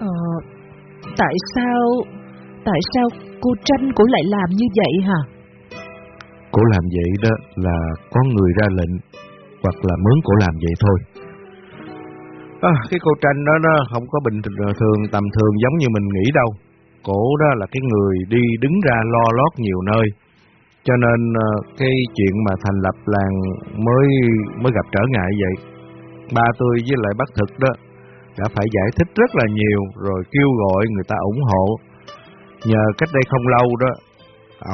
Ờ, tại sao, tại sao cô tranh cổ lại làm như vậy hả? Cổ làm vậy đó là có người ra lệnh, hoặc là mướn cổ làm vậy thôi. À, cái cô tranh đó nó không có bình thường tầm thường giống như mình nghĩ đâu. Cổ đó là cái người đi đứng ra lo lót nhiều nơi. Cho nên ờ, cái chuyện mà thành lập làng mới mới gặp trở ngại vậy. Ba tôi với lại bác thực đó đã phải giải thích rất là nhiều rồi kêu gọi người ta ủng hộ. Nhờ cách đây không lâu đó,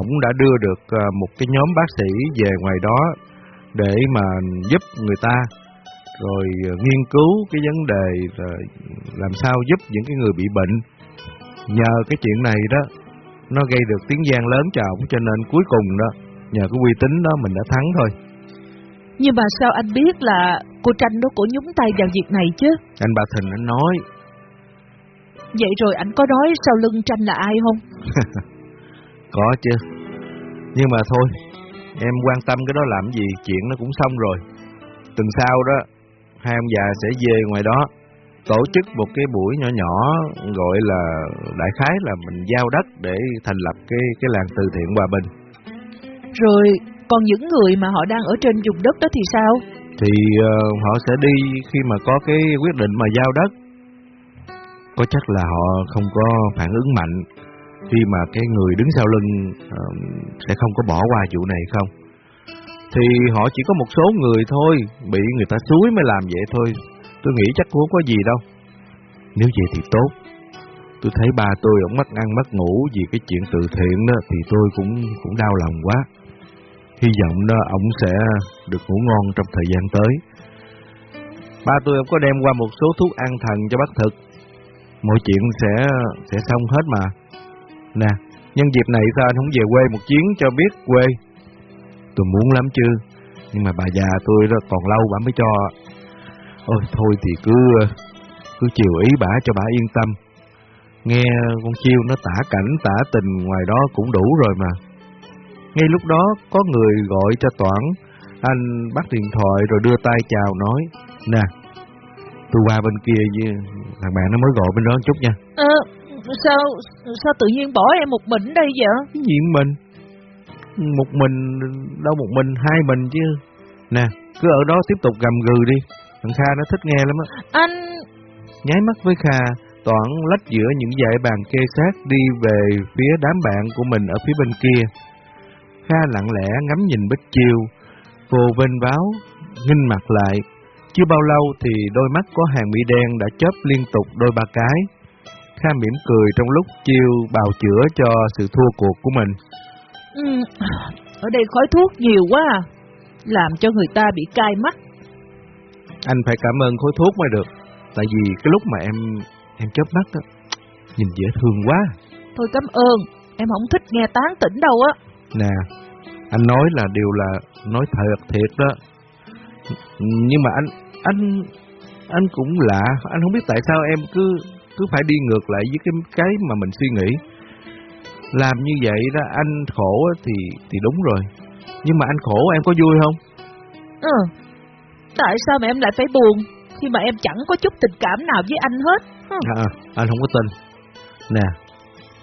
ổng đã đưa được à, một cái nhóm bác sĩ về ngoài đó để mà giúp người ta rồi à, nghiên cứu cái vấn đề làm sao giúp những cái người bị bệnh. Nhờ cái chuyện này đó, nó gây được tiếng gian lớn cho ổng cho nên cuối cùng đó, nhờ cái uy tín đó mình đã thắng thôi. Nhưng mà sao anh biết là cô Tranh đó cổ nhúng tay vào việc này chứ? Anh Ba Thình anh nói. Vậy rồi anh có nói sau lưng Tranh là ai không? có chứ. Nhưng mà thôi, em quan tâm cái đó làm gì, chuyện nó cũng xong rồi. Tuần sau đó, hai ông già sẽ về ngoài đó tổ chức một cái buổi nhỏ nhỏ gọi là đại khái là mình giao đất để thành lập cái cái làng từ thiện hòa bình. Rồi còn những người mà họ đang ở trên vùng đất đó thì sao? Thì uh, họ sẽ đi khi mà có cái quyết định mà giao đất. Có chắc là họ không có phản ứng mạnh khi mà cái người đứng sau lưng uh, sẽ không có bỏ qua vụ này không? Thì họ chỉ có một số người thôi, bị người ta suối mới làm vậy thôi. Tôi nghĩ chắc cũng không có gì đâu. Nếu vậy thì tốt. Tôi thấy ba tôi ổng mất ăn mất ngủ vì cái chuyện từ thiện đó thì tôi cũng cũng đau lòng quá. Hy vọng đó ổng sẽ được ngủ ngon trong thời gian tới. Ba tôi ông có đem qua một số thuốc an thần cho bác thực. Mọi chuyện sẽ sẽ xong hết mà. Nè, nhân dịp này sao anh không về quê một chuyến cho biết quê? Tôi muốn lắm chứ, nhưng mà bà già tôi đó còn lâu bà mới cho. Ôi thôi thì cứ cứ chiều ý bà cho bà yên tâm. Nghe con chiêu nó tả cảnh tả tình ngoài đó cũng đủ rồi mà. Ngay lúc đó có người gọi cho Toản, anh bắt điện thoại rồi đưa tay chào nói, nè, tôi qua bên kia với thằng bạn nó mới gọi bên đó một chút nha. Ờ, sao sao tự nhiên bỏ em một mình đây vậy? Cái gì mình? Một mình, đâu một mình, hai mình chứ. Nè, cứ ở đó tiếp tục gầm gừ đi. Thằng Kha nó thích nghe lắm á. Anh... Nháy mắt với Kha, Toản lách giữa những dãy bàn kê sát đi về phía đám bạn của mình ở phía bên kia. Kha lặng lẽ ngắm nhìn Bích Chiêu, cô vênh báo, nghinh mặt lại. Chưa bao lâu thì đôi mắt có hàng mỹ đen đã chớp liên tục đôi ba cái. Kha mỉm cười trong lúc Chiêu bào chữa cho sự thua cuộc của mình. Ừ, ở đây khói thuốc nhiều quá à, làm cho người ta bị cay mắt. Anh phải cảm ơn khói thuốc mới được, tại vì cái lúc mà em em chớp mắt á, nhìn dễ thương quá. Thôi cảm ơn, em không thích nghe tán tỉnh đâu á. Nè, anh nói là điều là nói thật thiệt đó. Nhưng mà anh anh anh cũng lạ, anh không biết tại sao em cứ cứ phải đi ngược lại với cái cái mà mình suy nghĩ. Làm như vậy đó anh khổ thì thì đúng rồi. Nhưng mà anh khổ em có vui không? Ừ. Tại sao mà em lại phải buồn khi mà em chẳng có chút tình cảm nào với anh hết? À, anh không có tin. Nè,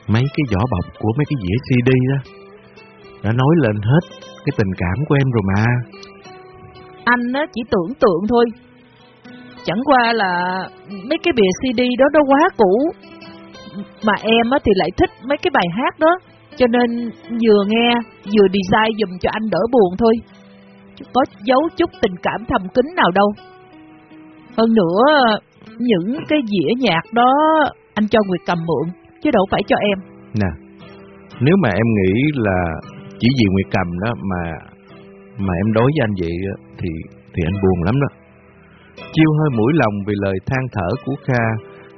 mấy cái vỏ bọc của mấy cái dĩa CD đó đã nói lên hết cái tình cảm của em rồi mà. Anh á chỉ tưởng tượng thôi. Chẳng qua là mấy cái bìa CD đó nó quá cũ. Mà em á thì lại thích mấy cái bài hát đó. Cho nên vừa nghe vừa design dùm cho anh đỡ buồn thôi. Chứ có giấu chút tình cảm thầm kín nào đâu. Hơn nữa, những cái dĩa nhạc đó anh cho người cầm mượn, chứ đâu phải cho em. Nè, nếu mà em nghĩ là chỉ vì Nguyệt cầm đó mà mà em đối với anh vậy thì thì anh buồn lắm đó. Chiêu hơi mũi lòng vì lời than thở của Kha,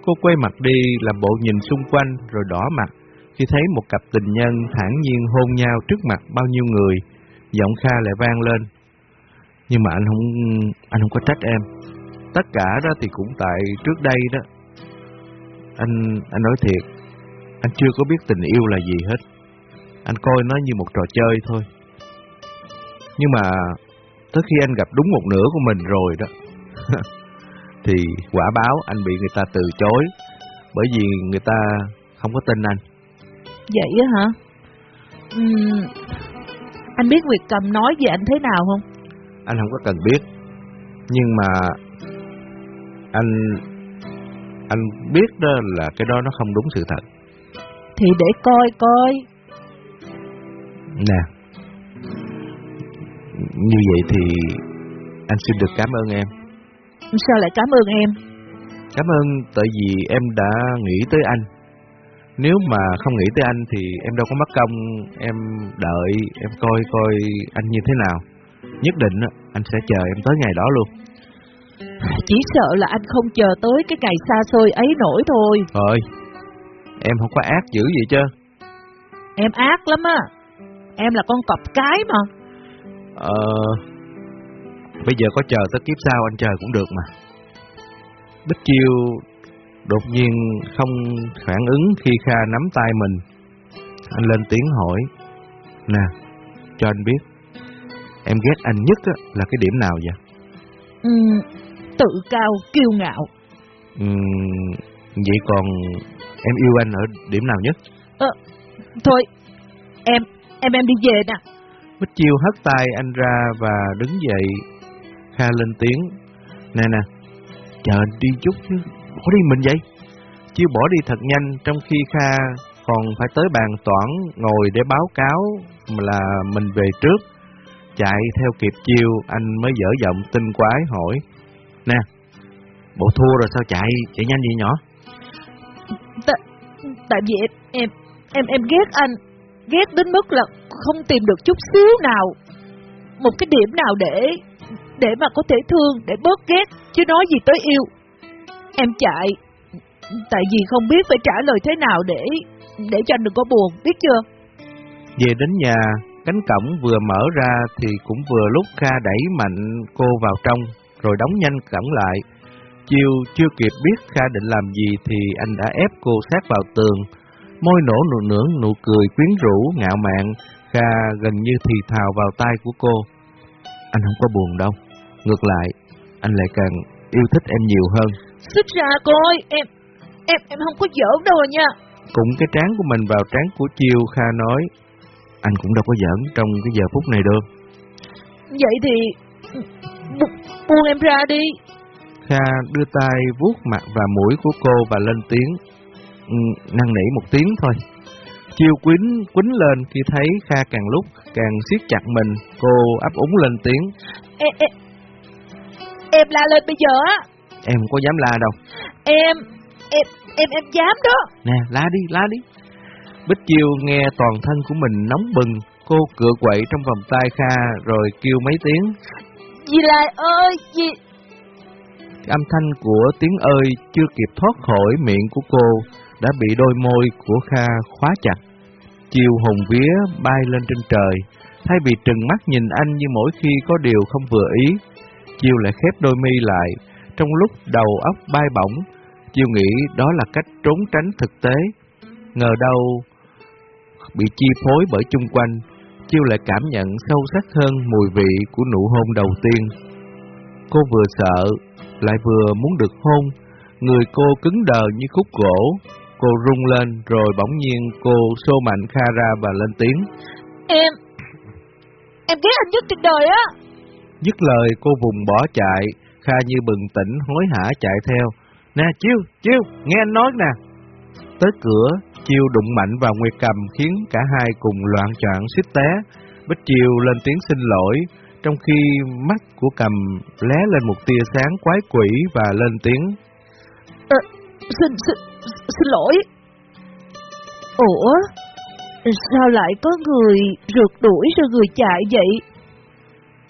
cô quay mặt đi làm bộ nhìn xung quanh rồi đỏ mặt khi thấy một cặp tình nhân thản nhiên hôn nhau trước mặt bao nhiêu người, giọng Kha lại vang lên. Nhưng mà anh không anh không có trách em. Tất cả đó thì cũng tại trước đây đó. Anh anh nói thiệt, anh chưa có biết tình yêu là gì hết. Anh coi nó như một trò chơi thôi. Nhưng mà tới khi anh gặp đúng một nửa của mình rồi đó, thì quả báo anh bị người ta từ chối. bởi vì người ta không có tin anh. Vậy á hả? Uhm, anh biết Nguyệt Cầm nói về anh thế nào không? Anh không có cần biết. Nhưng mà anh anh biết đó là cái đó nó không đúng sự thật. Thì để coi coi. Nè. Như vậy thì anh xin được cảm ơn em. Sao lại cảm ơn em? Cảm ơn tại vì em đã nghĩ tới anh. Nếu mà không nghĩ tới anh thì em đâu có mất công em đợi em coi coi anh như thế nào. Nhất định anh sẽ chờ em tới ngày đó luôn. Chỉ sợ là anh không chờ tới cái ngày xa xôi ấy nổi thôi. Thôi, em không có ác dữ vậy chứ. Em ác lắm á. Em là con cọp cái mà. Ờ, bây giờ có chờ tới kiếp sau anh chờ cũng được mà. Bích Chiêu đột nhiên không phản ứng khi Kha nắm tay mình. Anh lên tiếng hỏi, Nè, cho anh biết, em ghét anh nhất là cái điểm nào vậy? Ừ, tự cao, kiêu ngạo. Ừ, vậy còn em yêu anh ở điểm nào nhất? Ờ, thôi, em, em em đi về nè. Bích Chiêu hất tay anh ra và đứng dậy. Kha lên tiếng, Nè nè, chờ đi chút chứ, bỏ đi mình vậy. Chiêu bỏ đi thật nhanh trong khi Kha còn phải tới bàn toán ngồi để báo cáo là mình về trước. Chạy theo kịp Chiêu, anh mới dở giọng tinh quái hỏi, Nè, bộ thua rồi sao chạy, chạy nhanh vậy nhỏ? Tại, tại vì em, em, em, em ghét anh, ghét đến mức là không tìm được chút xíu nào, một cái điểm nào để, để mà có thể thương, để bớt ghét, chứ nói gì tới yêu. Em chạy, tại vì không biết phải trả lời thế nào để, để cho anh đừng có buồn, biết chưa? Về đến nhà, cánh cổng vừa mở ra thì cũng vừa lúc Kha đẩy mạnh cô vào trong, rồi đóng nhanh cổng lại. chiều chưa kịp biết Kha định làm gì thì anh đã ép cô sát vào tường. Môi nổ nụ nưỡng nụ cười quyến rũ, ngạo mạn, Kha gần như thì thào vào tai của cô. Anh không có buồn đâu, ngược lại, anh lại càng yêu thích em nhiều hơn. Xích ra coi, em, em, em không có giỡn đâu nha. Cũng cái trán của mình vào trán của Chiêu, Kha nói, anh cũng đâu có giỡn trong cái giờ phút này được. Vậy thì bu buông em ra đi. Kha đưa tay vuốt mặt và mũi của cô và lên tiếng. Ừ, năn nỉ một tiếng thôi. Chiêu quýnh quýnh lên khi thấy Kha càng lúc càng siết chặt mình, cô ấp úng lên tiếng. Em, em, em la lên bây giờ á. Em không có dám la đâu. Em, em, em, em dám đó. Nè, la đi, la đi. Bích Chiêu nghe toàn thân của mình nóng bừng, cô cựa quậy trong vòng tay Kha rồi kêu mấy tiếng. Dì Lai ơi, dì... Âm thanh của tiếng ơi chưa kịp thoát khỏi miệng của cô đã bị đôi môi của Kha khóa chặt. Chiều hùng vía bay lên trên trời, thay vì trừng mắt nhìn anh như mỗi khi có điều không vừa ý. Chiều lại khép đôi mi lại, trong lúc đầu óc bay bổng, Chiều nghĩ đó là cách trốn tránh thực tế. Ngờ đâu bị chi phối bởi chung quanh, Chiêu lại cảm nhận sâu sắc hơn mùi vị của nụ hôn đầu tiên. Cô vừa sợ, lại vừa muốn được hôn, người cô cứng đờ như khúc gỗ. Cô rung lên rồi bỗng nhiên cô xô mạnh Kha ra và lên tiếng. Em, em ghét anh nhất trên đời á. Dứt lời cô vùng bỏ chạy, Kha như bừng tỉnh hối hả chạy theo. Nè Chiêu, Chiêu, nghe anh nói nè. Tới cửa, Chiêu đụng mạnh vào Nguyệt Cầm khiến cả hai cùng loạn choạng suýt té. Bích Chiêu lên tiếng xin lỗi, trong khi mắt của Cầm lé lên một tia sáng quái quỷ và lên tiếng. À, xin, xin lỗi. Ủa, sao lại có người rượt đuổi rồi người chạy vậy?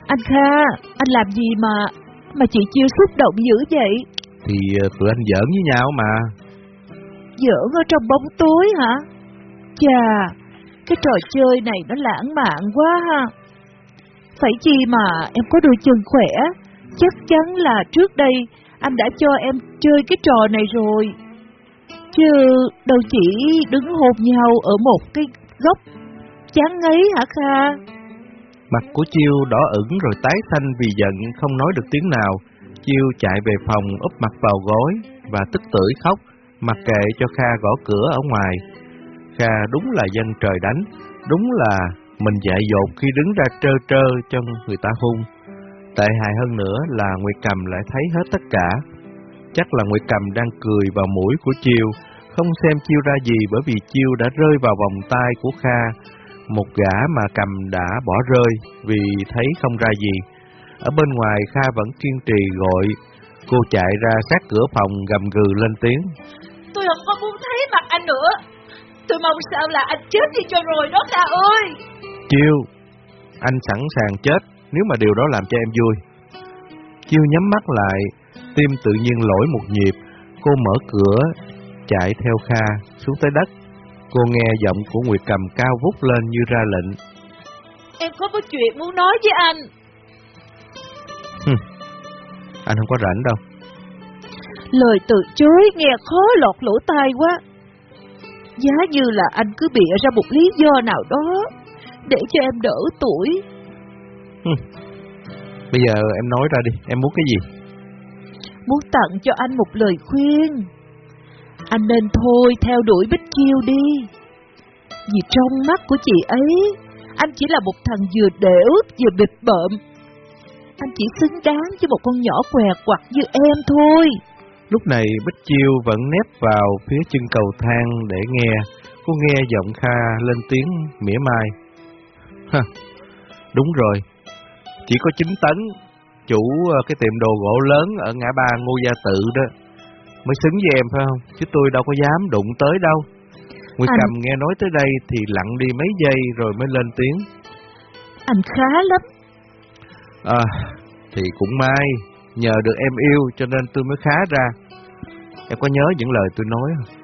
Anh Kha, anh làm gì mà mà chị Chiêu xúc động dữ vậy? Thì tụi anh giỡn với nhau mà. Giỡn ở trong bóng tối hả? Chà, cái trò chơi này nó lãng mạn quá ha. Phải chi mà em có đôi chân khỏe, chắc chắn là trước đây anh đã cho em chơi cái trò này rồi. Chứ đâu chỉ đứng hôn nhau ở một cái góc chán ngấy hả Kha? Mặt của Chiêu đỏ ửng rồi tái xanh vì giận không nói được tiếng nào. Chiêu chạy về phòng úp mặt vào gối và tức tưởi khóc mặc kệ cho Kha gõ cửa ở ngoài. Kha đúng là dân trời đánh, đúng là mình dại dột khi đứng ra trơ trơ cho người ta hung. Tệ hại hơn nữa là Nguyệt Cầm lại thấy hết tất cả. Chắc là Nguyệt Cầm đang cười vào mũi của Chiêu, không xem Chiêu ra gì bởi vì Chiêu đã rơi vào vòng tay của Kha, một gã mà Cầm đã bỏ rơi vì thấy không ra gì. Ở bên ngoài Kha vẫn kiên trì gọi, cô chạy ra sát cửa phòng gầm gừ lên tiếng. Tôi không có muốn thấy mặt anh nữa. Tôi mong sao là anh chết đi cho rồi đó Kha ơi. Chiêu, anh sẵn sàng chết nếu mà điều đó làm cho em vui. Chiêu nhắm mắt lại, tim tự nhiên lỗi một nhịp, cô mở cửa, chạy theo Kha xuống tới đất. Cô nghe giọng của Nguyệt Cầm cao vút lên như ra lệnh. Em có một chuyện muốn nói với anh. Hừm, anh không có rảnh đâu. Lời từ chối nghe khó lọt lỗ tai quá. Giá như là anh cứ bịa ra một lý do nào đó để cho em đỡ tuổi. Hừm. Bây giờ em nói ra đi, em muốn cái gì? Muốn tặng cho anh một lời khuyên. Anh nên thôi theo đuổi Bích Chiêu đi. Vì trong mắt của chị ấy, anh chỉ là một thằng vừa đểu vừa bịp bợm. Anh chỉ xứng đáng với một con nhỏ què quặt như em thôi. Lúc này Bích Chiêu vẫn nép vào phía chân cầu thang để nghe. Cô nghe giọng Kha lên tiếng mỉa mai. Ha, đúng rồi, chỉ có 9 tấn, chủ ờ, cái tiệm đồ gỗ lớn ở ngã ba Ngô Gia Tự đó, mới xứng với em phải không? Chứ tôi đâu có dám đụng tới đâu. Nguyệt Anh- Cầm nghe nói tới đây thì lặng đi mấy giây rồi mới lên tiếng. Anh khá lắm. À, thì cũng may, nhờ được em yêu cho nên tôi mới khá ra. Em có nhớ những lời tôi nói không?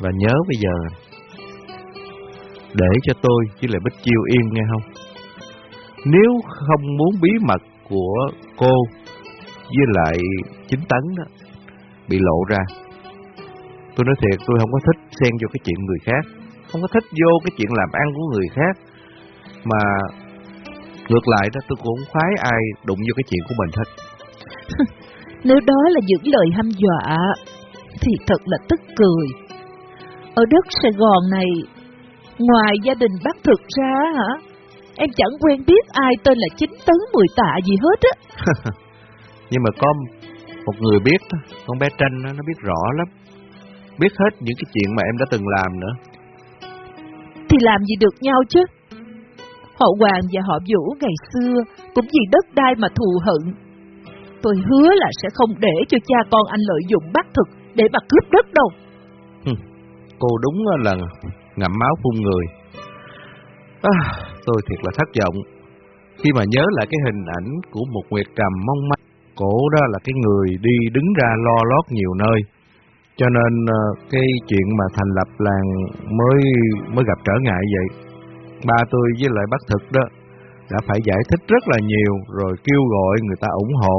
Và nhớ bây giờ, để cho tôi với lại Bích Chiêu yên nghe không? Nếu không muốn bí mật của cô với lại chính tấn đó bị lộ ra, tôi nói thiệt tôi không có thích xen vô cái chuyện người khác, không có thích vô cái chuyện làm ăn của người khác, mà ngược lại đó tôi cũng khoái ai đụng vô cái chuyện của mình hết. Nếu đó là những lời hăm dọa, thì thật là tức cười. Ở đất Sài Gòn này, ngoài gia đình bác thực ra hả, em chẳng quen biết ai tên là Chính Tấn Mười Tạ gì hết á. Nhưng mà có một người biết con bé Tranh nó biết rõ lắm. Biết hết những cái chuyện mà em đã từng làm nữa. Thì làm gì được nhau chứ? Họ Hoàng và họ Vũ ngày xưa cũng vì đất đai mà thù hận. Tôi hứa là sẽ không để cho cha con anh lợi dụng bác thực để mà cướp đất đâu. Cô đúng là ngậm máu phun người. À, tôi thiệt là thất vọng. Khi mà nhớ lại cái hình ảnh của một Nguyệt Cầm mong manh, cổ đó là cái người đi đứng ra lo lót nhiều nơi. Cho nên ờ, cái chuyện mà thành lập làng mới mới gặp trở ngại vậy. Ba tôi với lại bác thực đó đã phải giải thích rất là nhiều rồi kêu gọi người ta ủng hộ.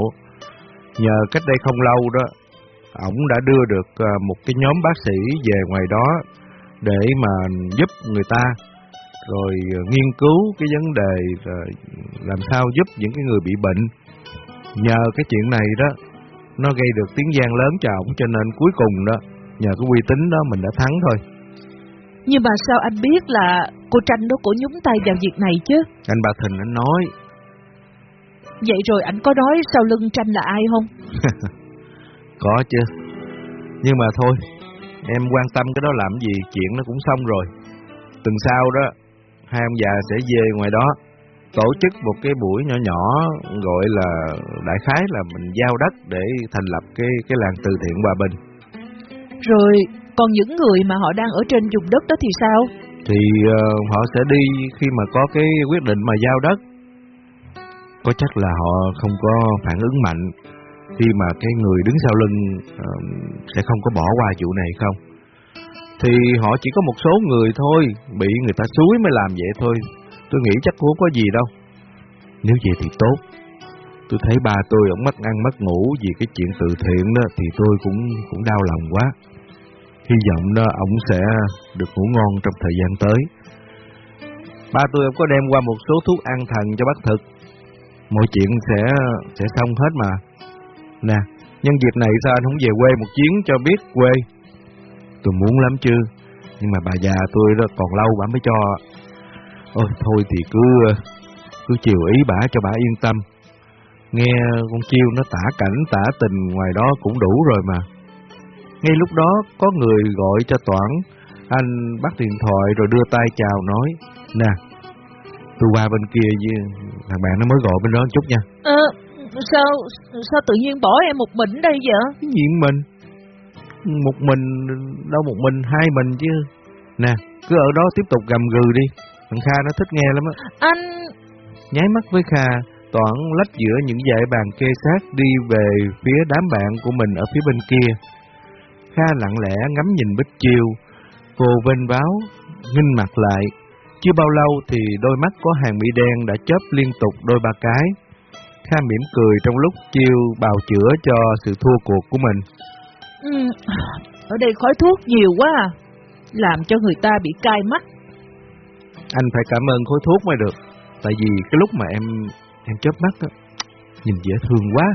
Nhờ cách đây không lâu đó, ổng đã đưa được ờ, một cái nhóm bác sĩ về ngoài đó để mà giúp người ta rồi ờ, nghiên cứu cái vấn đề ờ, làm sao giúp những cái người bị bệnh. Nhờ cái chuyện này đó, nó gây được tiếng gian lớn cho ổng cho nên cuối cùng đó, nhờ cái uy tín đó mình đã thắng thôi. Nhưng mà sao anh biết là cô Tranh đó cổ nhúng tay vào việc này chứ? Anh Ba Thình anh nói, Vậy rồi anh có nói sau lưng Tranh là ai không? có chứ. Nhưng mà thôi, em quan tâm cái đó làm gì, chuyện nó cũng xong rồi. Tuần sau đó, hai ông già sẽ về ngoài đó, tổ chức một cái buổi nhỏ nhỏ gọi là đại khái là mình giao đất để thành lập cái cái làng từ thiện hòa bình. Rồi còn những người mà họ đang ở trên vùng đất đó thì sao? Thì ờ, họ sẽ đi khi mà có cái quyết định mà giao đất. Có chắc là họ không có phản ứng mạnh khi mà cái người đứng sau lưng ờ, sẽ không có bỏ qua vụ này không? Thì họ chỉ có một số người thôi, bị người ta xúi mới làm vậy thôi. Tôi nghĩ chắc cũng không có gì đâu. Nếu vậy thì tốt. Tôi thấy ba tôi ổng mất ăn mất ngủ vì cái chuyện từ thiện đó thì tôi cũng cũng đau lòng quá. Hy vọng đó ổng sẽ được ngủ ngon trong thời gian tới. Ba tôi ổng có đem qua một số thuốc an thần cho bác thực. Mọi chuyện sẽ sẽ xong hết mà. Nè, nhân dịp này sao anh không về quê một chuyến cho biết quê? Tôi muốn lắm chứ, nhưng mà bà già tôi đó còn lâu bà mới cho. Ôi thôi thì cứ cứ chiều ý bà cho bà yên tâm. Nghe con chiêu nó tả cảnh tả tình ngoài đó cũng đủ rồi mà. Ngay lúc đó có người gọi cho Toản, anh bắt điện thoại rồi đưa tay chào nói, nè, tôi qua bên kia với thằng bạn nó mới gọi bên đó một chút nha. Ờ, sao, sao tự nhiên bỏ em một mình đây vậy? Cái gì mình? Một mình, đâu một mình, hai mình chứ. Nè, cứ ở đó tiếp tục gầm gừ đi. Thằng Kha nó thích nghe lắm á. Anh... Nháy mắt với Kha, Toản lách giữa những dãy bàn kê sát đi về phía đám bạn của mình ở phía bên kia. Kha lặng lẽ ngắm nhìn Bích Chiêu, cô vênh báo, nghinh mặt lại. Chưa bao lâu thì đôi mắt có hàng mỹ đen đã chớp liên tục đôi ba cái. Kha mỉm cười trong lúc Chiêu bào chữa cho sự thua cuộc của mình. Ừ, ở đây khói thuốc nhiều quá à. Làm cho người ta bị cay mắt. Anh phải cảm ơn khối thuốc mới được. Tại vì cái lúc mà em em chớp mắt á, nhìn dễ thương quá.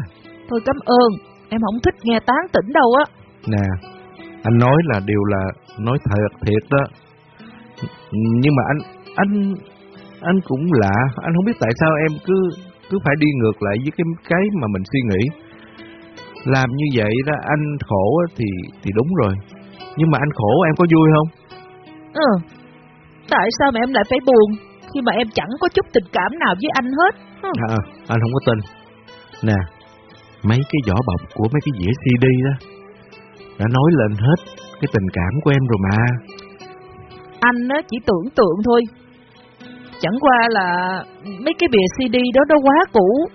Thôi cảm ơn, em không thích nghe tán tỉnh đâu á. Nè, anh nói là điều là nói thật thiệt đó. Nhưng mà anh anh anh cũng lạ, anh không biết tại sao em cứ cứ phải đi ngược lại với cái cái mà mình suy nghĩ. Làm như vậy đó anh khổ thì thì đúng rồi. Nhưng mà anh khổ em có vui không? Ừ, tại sao mà em lại phải buồn khi mà em chẳng có chút tình cảm nào với anh hết? Hừ. À, anh không có tin. Nè, mấy cái vỏ bọc của mấy cái dĩa CD đó đã nói lên hết cái tình cảm của em rồi mà. Anh á chỉ tưởng tượng thôi. Chẳng qua là mấy cái bìa CD đó nó quá cũ.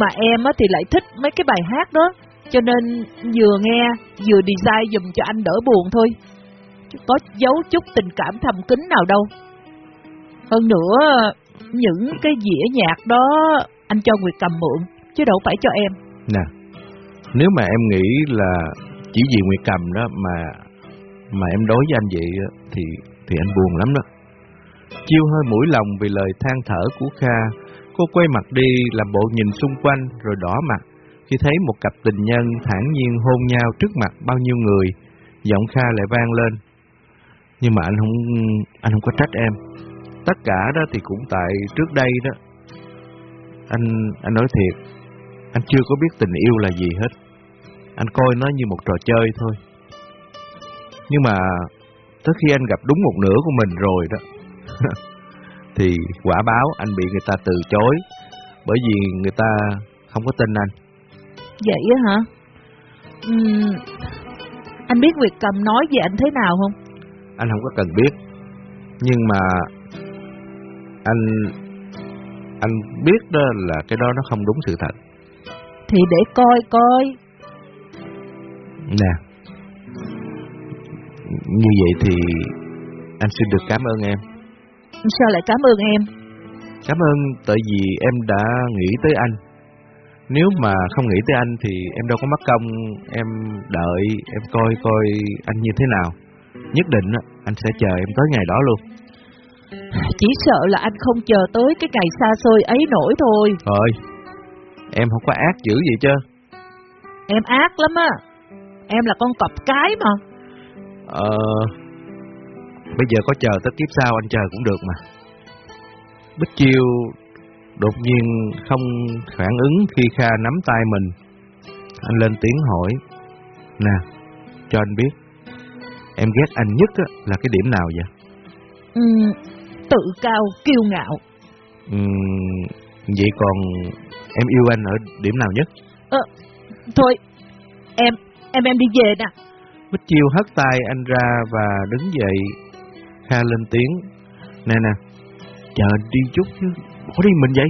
Mà em á thì lại thích mấy cái bài hát đó. Cho nên vừa nghe, vừa design dùm cho anh đỡ buồn thôi. Chứ có giấu chút tình cảm thầm kín nào đâu. Hơn nữa, những cái dĩa nhạc đó anh cho Nguyệt cầm mượn, chứ đâu phải cho em. Nè, nếu mà em nghĩ là chỉ vì Nguyệt Cầm đó mà mà em đối với anh vậy thì thì anh buồn lắm đó. Chiêu hơi mũi lòng vì lời than thở của Kha, cô quay mặt đi làm bộ nhìn xung quanh rồi đỏ mặt khi thấy một cặp tình nhân thản nhiên hôn nhau trước mặt bao nhiêu người, giọng Kha lại vang lên. Nhưng mà anh không anh không có trách em. Tất cả đó thì cũng tại trước đây đó. Anh anh nói thiệt, anh chưa có biết tình yêu là gì hết. Anh coi nó như một trò chơi thôi. Nhưng mà tới khi anh gặp đúng một nửa của mình rồi đó, thì quả báo anh bị người ta từ chối bởi vì người ta không có tin anh. Vậy á hả? Ừm, anh biết Nguyệt Cầm nói về anh thế nào không? Anh không có cần biết. Nhưng mà anh anh biết đó là cái đó nó không đúng sự thật. Thì để coi coi. Nè, như vậy thì anh xin được cảm ơn em. Sao lại cảm ơn em? Cảm ơn tại vì em đã nghĩ tới anh. Nếu mà không nghĩ tới anh thì em đâu có mất công em đợi em coi coi anh như thế nào. Nhất định anh sẽ chờ em tới ngày đó luôn. Chỉ sợ là anh không chờ tới cái ngày xa xôi ấy nổi thôi. Thôi, em không có ác dữ vậy chứ. Em ác lắm á. Em là con cọp cái mà. Ờ, bây giờ có chờ tới kiếp sau anh chờ cũng được mà. Bích Chiêu đột nhiên không phản ứng khi Kha nắm tay mình. Anh lên tiếng hỏi, Nè, cho anh biết, em ghét anh nhất á, là cái điểm nào vậy? Ừm, tự cao, kiêu ngạo. Ừm, vậy còn em yêu anh ở điểm nào nhất? Ờ, thôi, em, em em đi về nè. Bích Chiêu hất tay anh ra và đứng dậy. Kha lên tiếng, Nè nè, chờ đi chút chứ, bỏ đi mình vậy.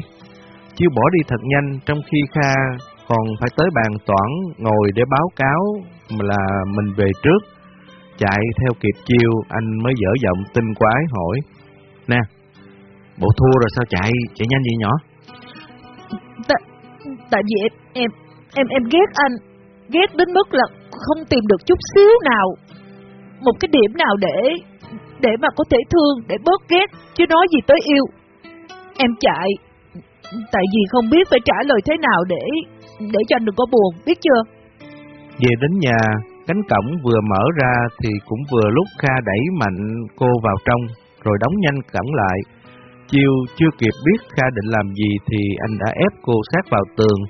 Chiêu bỏ đi thật nhanh trong khi Kha còn phải tới bàn toán ngồi để báo cáo mà là mình về trước. Chạy theo kịp Chiêu, anh mới dở giọng tinh quái hỏi, Nè, bộ thua rồi sao chạy, chạy nhanh vậy nhỏ? Tại, tại vì em, em, em, em ghét anh. Ghét đến mức là không tìm được chút xíu nào. Một cái điểm nào để để mà có thể thương, để bớt ghét, chứ nói gì tới yêu. Em chạy, tại vì không biết phải trả lời thế nào để để cho anh đừng có buồn, biết chưa? Về đến nhà, cánh cổng vừa mở ra thì cũng vừa lúc Kha đẩy mạnh cô vào trong, rồi đóng nhanh cổng lại. chiều chưa kịp biết Kha định làm gì thì anh đã ép cô sát vào tường.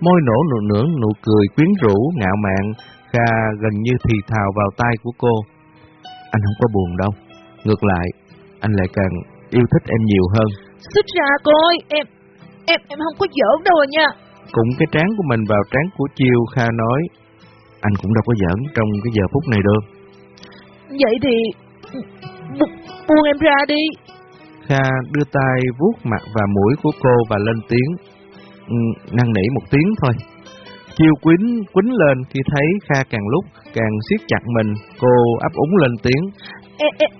Môi nổ nụ nửa nụ cười quyến rũ, ngạo mạn, Kha gần như thì thào vào tai của cô. Anh không có buồn đâu. Ngược lại, anh lại càng yêu thích em nhiều hơn. Xích ra coi, em, em, em không có giỡn đâu à nha. Cũng cái trán của mình vào trán của Chiêu, Kha nói, anh cũng đâu có giỡn trong cái giờ phút này được. Vậy thì bu buông em ra đi. Kha đưa tay vuốt mặt và mũi của cô và lên tiếng. Ừ, năn nỉ một tiếng thôi. Chiêu quýnh quýnh lên khi thấy Kha càng lúc càng siết chặt mình, cô ấp úng lên tiếng. Em, em,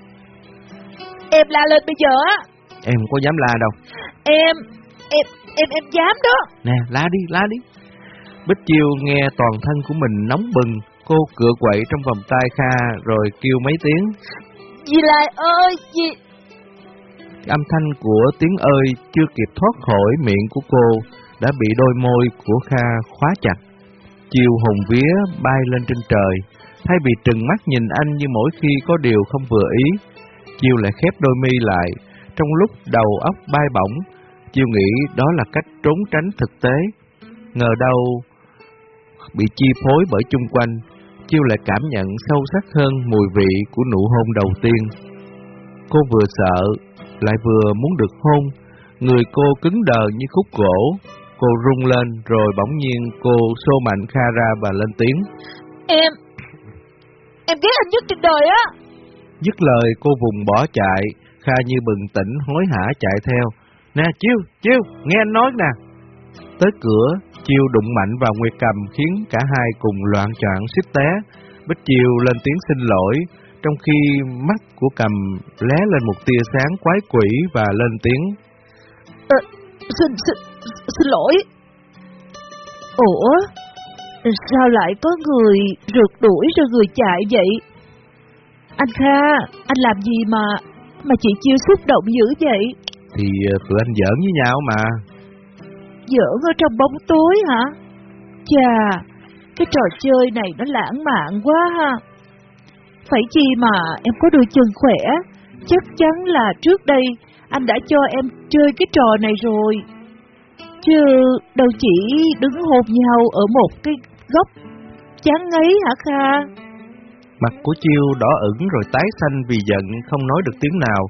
em la lên bây giờ á. Em không có dám la đâu. Em, em, em, em dám đó. Nè, la đi, la đi. Bích Chiêu nghe toàn thân của mình nóng bừng, cô cựa quậy trong vòng tay Kha rồi kêu mấy tiếng. Dì lại ơi, dì... Âm thanh của tiếng ơi chưa kịp thoát khỏi miệng của cô đã bị đôi môi của Kha khóa chặt. Chiều hùng vía bay lên trên trời, thay vì trừng mắt nhìn anh như mỗi khi có điều không vừa ý chiêu lại khép đôi mi lại, trong lúc đầu óc bay bổng, chiêu nghĩ đó là cách trốn tránh thực tế. Ngờ đâu bị chi phối bởi chung quanh, Chiêu lại cảm nhận sâu sắc hơn mùi vị của nụ hôn đầu tiên. Cô vừa sợ, lại vừa muốn được hôn, người cô cứng đờ như khúc gỗ. Cô rung lên rồi bỗng nhiên cô xô mạnh Kha ra và lên tiếng. Em, em ghét anh nhất trên đời á. Dứt lời cô vùng bỏ chạy, Kha như bừng tỉnh hối hả chạy theo. Nè Chiêu, Chiêu, nghe anh nói nè. Tới cửa, Chiêu đụng mạnh vào Nguyệt Cầm khiến cả hai cùng loạn choạng xích té. Bích Chiêu lên tiếng xin lỗi, trong khi mắt của Cầm lé lên một tia sáng quái quỷ và lên tiếng. À, xin, xin, xin lỗi. Ủa, sao lại có người rượt đuổi rồi người chạy vậy? Anh Kha, anh làm gì mà mà chị Chiêu xúc động dữ vậy? Thì ờ, tụi anh giỡn với nhau mà. Giỡn ở trong bóng tối hả? Chà, cái trò chơi này nó lãng mạn quá ha. Phải chi mà em có đôi chân khỏe, chắc chắn là trước đây anh đã cho em chơi cái trò này rồi. Chứ đâu chỉ đứng hôn nhau ở một cái góc chán ngấy hả Kha? Mặt của Chiêu đỏ ửng rồi tái xanh vì giận không nói được tiếng nào.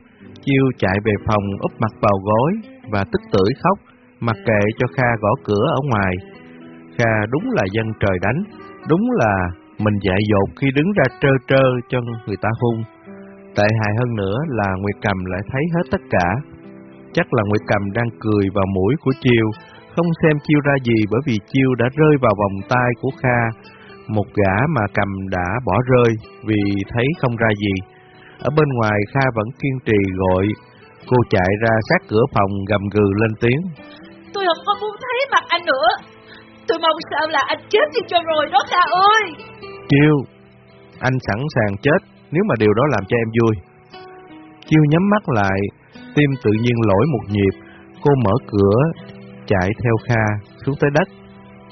Chiêu chạy về phòng úp mặt vào gối và tức tưởi khóc, mặc kệ cho Kha gõ cửa ở ngoài. Kha đúng là dân trời đánh, đúng là mình dại dột khi đứng ra trơ trơ cho người ta hung. Tệ hại hơn nữa là Nguyệt Cầm lại thấy hết tất cả. Chắc là Nguyệt Cầm đang cười vào mũi của Chiêu, không xem Chiêu ra gì bởi vì Chiêu đã rơi vào vòng tay của Kha, một gã mà Cầm đã bỏ rơi vì thấy không ra gì. Ở bên ngoài Kha vẫn kiên trì gọi, cô chạy ra sát cửa phòng gầm gừ lên tiếng. Tôi không có muốn thấy mặt anh nữa. Tôi mong sao là anh chết đi cho rồi đó Kha ơi. Chiêu, anh sẵn sàng chết nếu mà điều đó làm cho em vui. Chiêu nhắm mắt lại, tim tự nhiên lỗi một nhịp, cô mở cửa, chạy theo Kha xuống tới đất.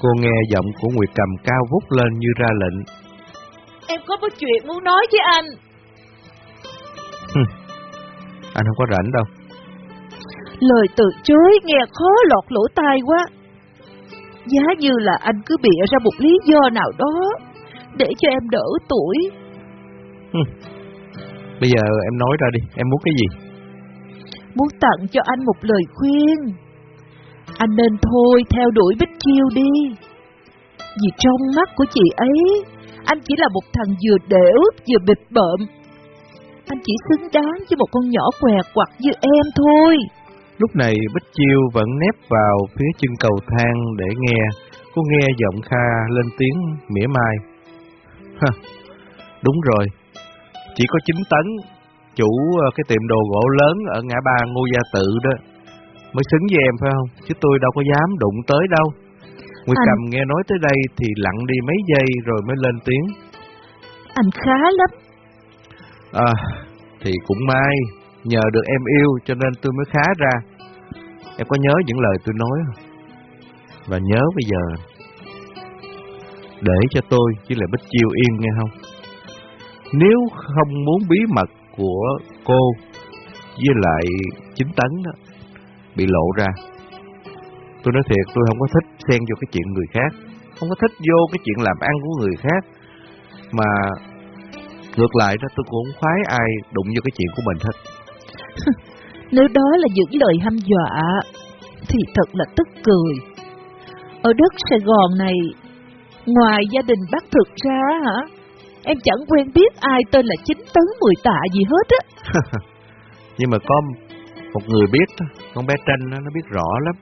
Cô nghe giọng của Nguyệt Cầm cao vút lên như ra lệnh. Em có một chuyện muốn nói với anh. anh không có rảnh đâu. Lời từ chối nghe khó lọt lỗ tai quá. Giá như là anh cứ bịa ra một lý do nào đó để cho em đỡ tuổi. Bây giờ em nói ra đi, em muốn cái gì? Muốn tặng cho anh một lời khuyên. Anh nên thôi theo đuổi Bích Chiêu đi. Vì trong mắt của chị ấy, anh chỉ là một thằng vừa đểu vừa bịch bợm. Anh chỉ xứng đáng với một con nhỏ què quặt như em thôi. Lúc này Bích Chiêu vẫn nép vào phía chân cầu thang để nghe. Cô nghe giọng Kha lên tiếng mỉa mai. Ha, đúng rồi, chỉ có 9 tấn, chủ ờ, cái tiệm đồ gỗ lớn ở ngã ba Ngô Gia Tự đó, mới xứng với em phải không? Chứ tôi đâu có dám đụng tới đâu. Nguyệt Anh- Cầm nghe nói tới đây thì lặng đi mấy giây rồi mới lên tiếng. Anh khá lắm. À, thì cũng may, nhờ được em yêu cho nên tôi mới khá ra. Em có nhớ những lời tôi nói không? Và nhớ bây giờ, để cho tôi với lại Bích Chiêu yên nghe không? Nếu không muốn bí mật của cô với lại chính tấn đó bị lộ ra, tôi nói thiệt tôi không có thích xen vô cái chuyện người khác, không có thích vô cái chuyện làm ăn của người khác, mà ngược lại đó tôi cũng không khoái ai đụng vô cái chuyện của mình hết. Nếu đó là những lời hăm dọa, thì thật là tức cười. Ở đất Sài Gòn này, ngoài gia đình bác thực ra hả, em chẳng quen biết ai tên là chính tấn mười tạ gì hết á. Nhưng mà có một người biết, con bé Tranh nó biết rõ lắm.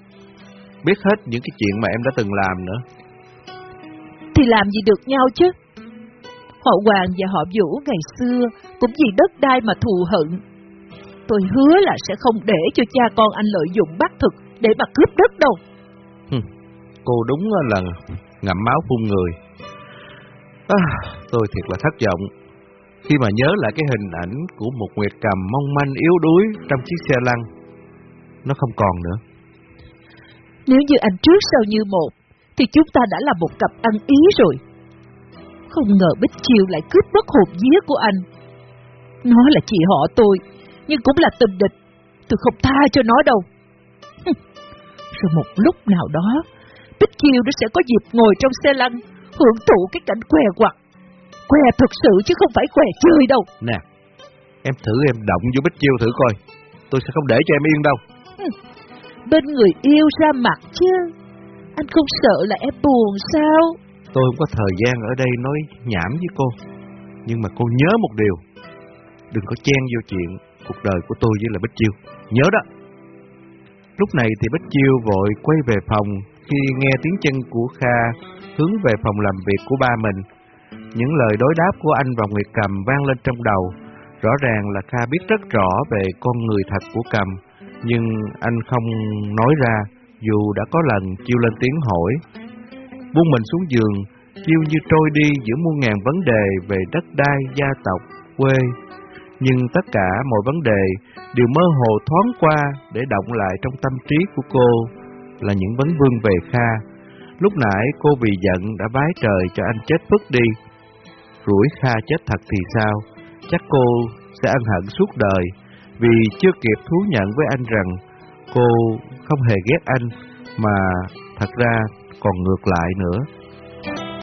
Biết hết những cái chuyện mà em đã từng làm nữa. Thì làm gì được nhau chứ? Họ Hoàng và họ Vũ ngày xưa cũng vì đất đai mà thù hận. Tôi hứa là sẽ không để cho cha con anh lợi dụng bác thực để mà cướp đất đâu. Cô đúng là ngậm máu phun người. À, tôi thiệt là thất vọng khi mà nhớ lại cái hình ảnh của một Nguyệt Cầm mong manh yếu đuối trong chiếc xe lăn. Nó không còn nữa. Nếu như anh trước sau như một, thì chúng ta đã là một cặp ăn ý rồi. Không ngờ Bích Chiêu lại cướp mất hồn vía của anh. Nó là chị họ tôi, nhưng cũng là tình địch. Tôi không tha cho nó đâu. Rồi một lúc nào đó, Bích Chiêu nó sẽ có dịp ngồi trong xe lăn, hưởng thụ cái cảnh què quặt. Què thực sự chứ không phải què chơi đâu. Nè, em thử em động vô Bích Chiêu thử coi. Tôi sẽ không để cho em yên đâu. Bên người yêu ra mặt chứ. Anh không sợ là em buồn sao? Tôi không có thời gian ở đây nói nhảm với cô. Nhưng mà cô nhớ một điều. Đừng có chen vô chuyện cuộc đời của tôi với là Bích Chiêu. Nhớ đó. Lúc này thì Bích Chiêu vội quay về phòng khi nghe tiếng chân của Kha hướng về phòng làm việc của ba mình. Những lời đối đáp của anh và Nguyệt Cầm vang lên trong đầu. Rõ ràng là Kha biết rất rõ về con người thật của Cầm, nhưng anh không nói ra dù đã có lần Chiêu lên tiếng hỏi. Buông mình xuống giường, Chiêu như trôi đi giữa muôn ngàn vấn đề về đất đai, gia tộc, quê. Nhưng tất cả mọi vấn đề đều mơ hồ thoáng qua để động lại trong tâm trí của cô là những vấn vương về Kha. Lúc nãy cô vì giận đã vái trời cho anh chết phức đi. Rủi Kha chết thật thì sao? Chắc cô sẽ ân hận suốt đời vì chưa kịp thú nhận với anh rằng cô không hề ghét anh mà thật ra còn ngược lại nữa.